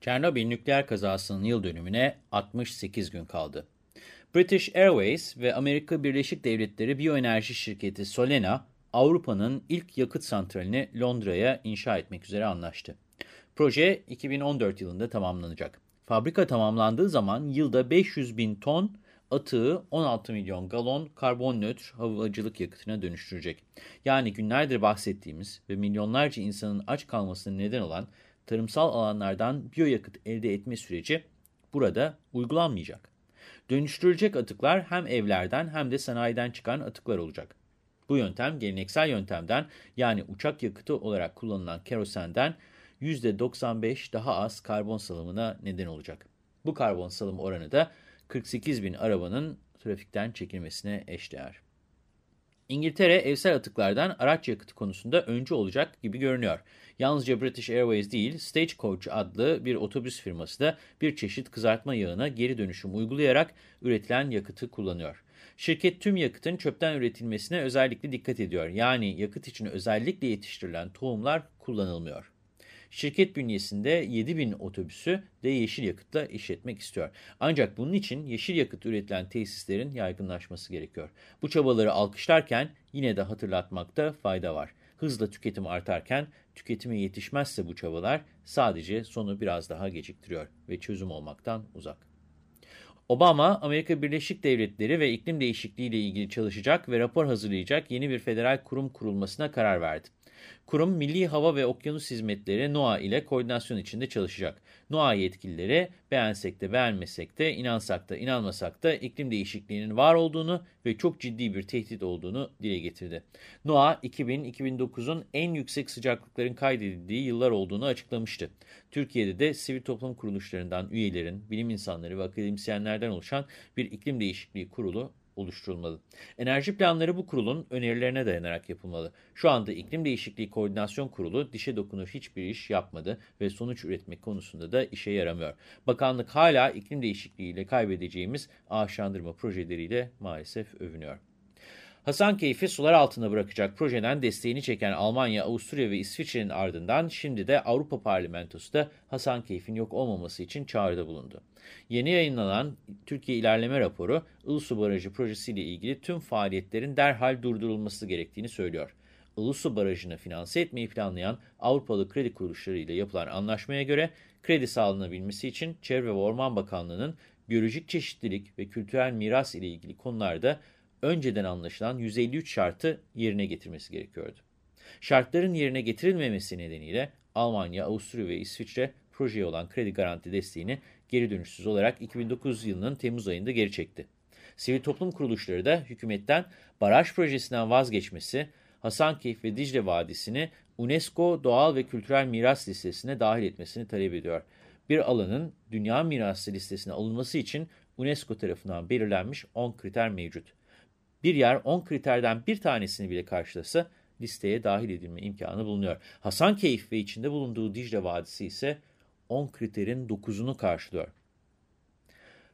Çernobil nükleer kazasının yıl dönümüne 68 gün kaldı. British Airways ve Amerika Birleşik Devletleri biyoenerji şirketi Solena, Avrupa'nın ilk yakıt santralini Londra'ya inşa etmek üzere anlaştı. Proje 2014 yılında tamamlanacak. Fabrika tamamlandığı zaman yılda 500 bin ton atığı 16 milyon galon karbon nötr havacılık yakıtına dönüştürecek. Yani günlerdir bahsettiğimiz ve milyonlarca insanın aç kalmasına neden olan tarımsal alanlardan biyoyakıt elde etme süreci burada uygulanmayacak. Dönüştürülecek atıklar hem evlerden hem de sanayiden çıkan atıklar olacak. Bu yöntem geleneksel yöntemden yani uçak yakıtı olarak kullanılan kerosenden %95 daha az karbon salımına neden olacak. Bu karbon salım oranı da 48 bin arabanın trafikten çekilmesine eşdeğer. İngiltere evsel atıklardan araç yakıtı konusunda öncü olacak gibi görünüyor. Yalnızca British Airways değil, Stagecoach adlı bir otobüs firması da bir çeşit kızartma yağına geri dönüşüm uygulayarak üretilen yakıtı kullanıyor. Şirket tüm yakıtın çöpten üretilmesine özellikle dikkat ediyor. Yani yakıt için özellikle yetiştirilen tohumlar kullanılmıyor. Şirket bünyesinde 7000 otobüsü de yeşil yakıtla işletmek istiyor. Ancak bunun için yeşil yakıt üretilen tesislerin yaygınlaşması gerekiyor. Bu çabaları alkışlarken yine de hatırlatmakta fayda var. Hızla tüketim artarken tüketime yetişmezse bu çabalar sadece sonu biraz daha geciktiriyor ve çözüm olmaktan uzak. Obama, Amerika Birleşik Devletleri ve iklim değişikliği ile ilgili çalışacak ve rapor hazırlayacak yeni bir federal kurum kurulmasına karar verdi. Kurum Milli Hava ve Okyanus Hizmetleri NOAA ile koordinasyon içinde çalışacak. NOAA yetkilileri beğensek de beğenmesek de inansak da inanmasak da iklim değişikliğinin var olduğunu ve çok ciddi bir tehdit olduğunu dile getirdi. NOAA 2000-2009'un en yüksek sıcaklıkların kaydedildiği yıllar olduğunu açıklamıştı. Türkiye'de de sivil toplum kuruluşlarından üyelerin, bilim insanları ve akademisyenlerden oluşan bir iklim değişikliği kurulu oluşturulmalı. Enerji planları bu kurulun önerilerine dayanarak yapılmalı. Şu anda İklim Değişikliği Koordinasyon Kurulu dişe dokunur hiçbir iş yapmadı ve sonuç üretmek konusunda da işe yaramıyor. Bakanlık hala iklim değişikliği ile kaybedeceğimiz ağaçlandırma projeleriyle maalesef övünüyor. Hasankeyf'i sular altında bırakacak projeden desteğini çeken Almanya, Avusturya ve İsviçre'nin ardından şimdi de Avrupa Parlamentosu da Hasankeyf'in yok olmaması için çağrıda bulundu. Yeni yayınlanan Türkiye İlerleme Raporu, Ilısu Barajı projesiyle ilgili tüm faaliyetlerin derhal durdurulması gerektiğini söylüyor. Ilısu Barajı'nı finanse etmeyi planlayan Avrupalı kredi kuruluşları ile yapılan anlaşmaya göre kredi sağlanabilmesi için Çevre ve Orman Bakanlığı'nın biyolojik çeşitlilik ve kültürel miras ile ilgili konularda önceden anlaşılan 153 şartı yerine getirmesi gerekiyordu. Şartların yerine getirilmemesi nedeniyle Almanya, Avusturya ve İsviçre projeye olan kredi garanti desteğini geri dönüşsüz olarak 2009 yılının Temmuz ayında geri çekti. Sivil toplum kuruluşları da hükümetten baraj projesinden vazgeçmesi, Hasankeyf ve Dicle Vadisi'ni UNESCO Doğal ve Kültürel Miras Listesi'ne dahil etmesini talep ediyor. Bir alanın Dünya Mirası listesine alınması için UNESCO tarafından belirlenmiş 10 kriter mevcut. Bir yer 10 kriterden bir tanesini bile karşılasa listeye dahil edilme imkanı bulunuyor. Hasankeyf ve içinde bulunduğu Dicle Vadisi ise 10 kriterin 9'unu karşılıyor.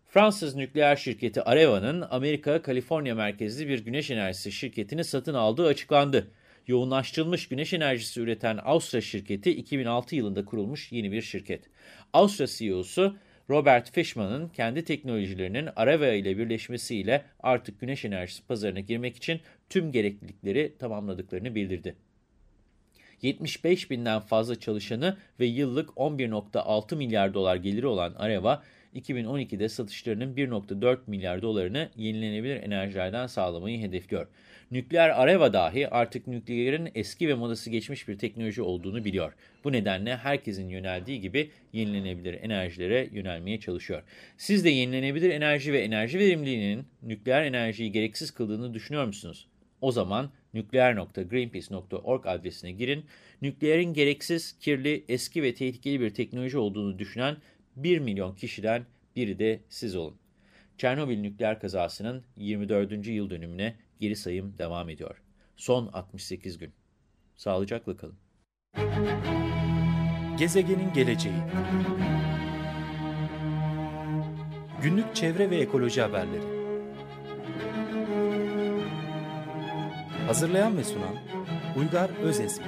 Fransız nükleer şirketi Areva'nın Amerika, Kaliforniya merkezli bir güneş enerjisi şirketini satın aldığı açıklandı. Yoğunlaştırılmış güneş enerjisi üreten Austra şirketi 2006 yılında kurulmuş yeni bir şirket. Austra CEO'su Robert Fishman'ın kendi teknolojilerinin Areva ile birleşmesiyle artık güneş enerjisi pazarına girmek için tüm gereklilikleri tamamladıklarını bildirdi. 75 binden fazla çalışanı ve yıllık 11.6 milyar dolar geliri olan Areva, 2012'de satışlarının 1.4 milyar dolarını yenilenebilir enerjilerden sağlamayı hedefliyor. Nükleer Areva dahi artık nükleerin eski ve modası geçmiş bir teknoloji olduğunu biliyor. Bu nedenle herkesin yöneldiği gibi yenilenebilir enerjilere yönelmeye çalışıyor. Siz de yenilenebilir enerji ve enerji verimliliğinin nükleer enerjiyi gereksiz kıldığını düşünüyor musunuz? O zaman nükleer.greenpeace.org adresine girin. Nükleerin gereksiz, kirli, eski ve tehlikeli bir teknoloji olduğunu düşünen 1 milyon kişiden biri de siz olun. Çernobil nükleer kazasının 24. yıl dönümüne geri sayım devam ediyor. Son 68 gün. Sağlıcakla kalın. Gezegenin geleceği Günlük çevre ve ekoloji haberleri Hazırlayan ve sunan Uygar Özesmi